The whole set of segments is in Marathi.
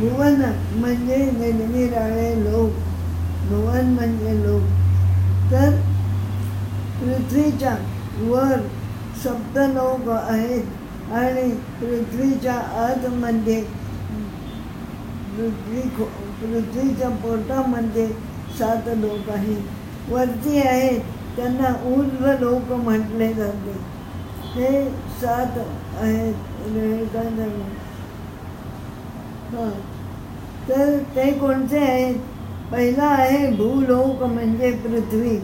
भुवन म्हणजे निरनिराळे लोक भुवन म्हणजे लोक. तर पृथ्वीच्या वर सप्तलोक आहेत आणि पृथ्वीच्या आतमध्ये म्हणजे पृथ्वी खो पृथ्वीच्या पोटामध्ये म्हणजे सात लोक आहेत. वरती आहेत त्यांना ऊर्ध्व लोक म्हटले जाते. हे सात आहेत. हां. तर ते कोणते आहेत पहिला आहे भूलोक म्हणजे पृथ्वी.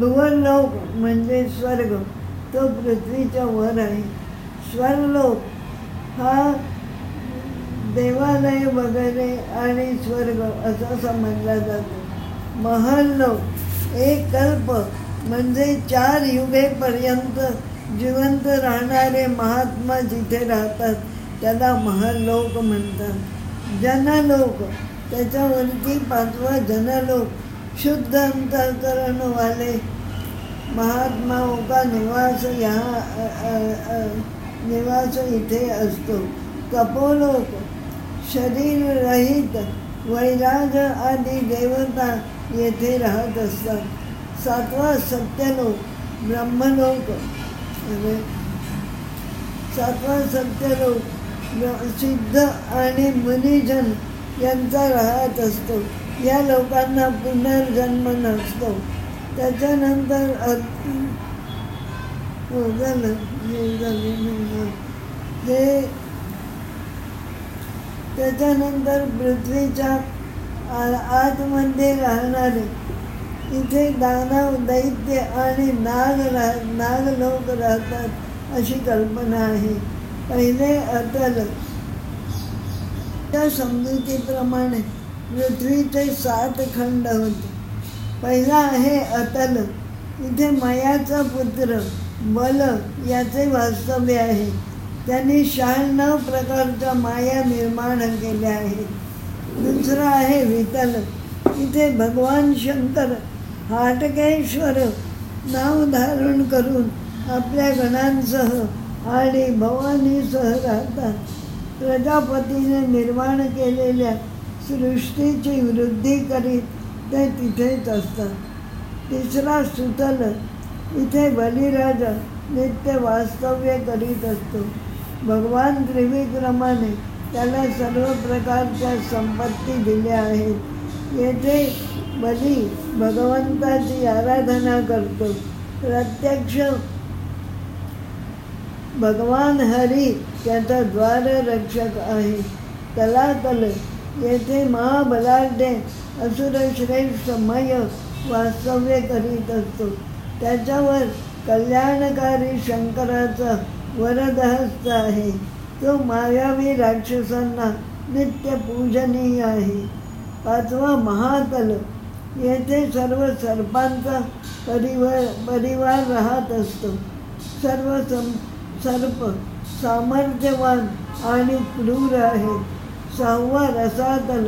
भुवरलोक म्हणजे स्वर्ग. तो पृथ्वीच्या वर आहे. स्वर्गलोक हा देवालय वगैरे आणि स्वर्ग असा समजला जातो. महल्लोक एक कल्प म्हणजे चार युगेपर्यंत जिवंत राहणारे महात्मा जिथे राहतात. त्याला महालोक म्हणतात. जनलोक. त्याच्यावरती पाचवा जनलोक. शुद्ध अंतकरणवाले. महात्माओं का निवास यहाँ निवास इथे असतो. कपोलोक शरीर रहित वैराग आदी देवता येथे राहत असतात. सातवा सत्यलोक. ब्रह्मलोक. सातवा सत्यलोक. सिद्ध आणि मुनिजन यांचा राहत असतो. या लोकांना पुनर्जन्म नसतो. त्याच्यानंतर झालं हे त्याच्यानंतर पृथ्वीच्या आ- आतमध्ये राहणारे. इथे दानव दैत्य आणि नाग राह नाग लोक राहतात अशी कल्पना आहे. पहिले अतल त्या समजुतीप्रमाणे पृथ्वीचे सात खंड होते. पहिला आहे अतल इथे मयाचा पुत्र बल याचे वास्तव्य आहे. त्यांनी शहाण्णव प्रकारच्या माया निर्माण केल्या आहेत. दुसरं आहे वितल इथे भगवान शंकर हाटकेश्वर नाव धारण करून आपल्या गणांसह आणि भवानी राहतात प्रजापतीने निर्माण केलेल्या सृष्टीची वृद्धी करीत ते तिथेच असतात. तिसरा सुतल इथे बलिराजा नित्य वास्तव्य करीत असतो. भगवान त्रिविक्रमाने त्याला सर्व प्रकारच्या संपत्ती दिल्या आहेत. येथे बली भगवंताची आराधना करतो. प्रत्यक्ष भगवान हरी त्याचा द्वाररक्षक आहे. तलातल येथे महाबलाढ्य असुरश्रेष्ठ मय वास्तव्य करीत असतो. त्याच्यावर कल्याणकारी शंकराचा वरदहस्त आहे. तो मायावी राक्षसांना नित्य पूजनीय आहे. पाचवा महातल येथे सर्व सर्पांचा परिवार परिवार राहत असतो. सर्व सं सर्प सामर्थ्यवान आणि क्रूर आहेत. सहावा रसातल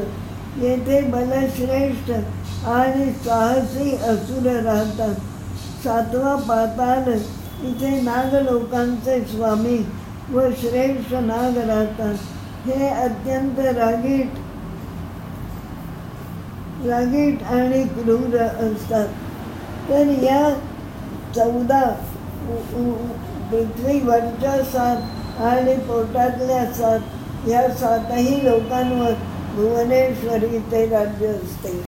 येथे बलश्रेष्ठ आणि साहसी असुर राहतात. सातवा पाताल इथे नागलोकांचे स्वामी व श्रेष्ठ नाग राहतात. हे अत्यंत रागीट रागीट आणि क्रूर असतात. तर या चौदा उ- वरच्या सात आणि पोटातल्या सात या सातही लोकांवर भुवनेश्वरी ते राज्य असते.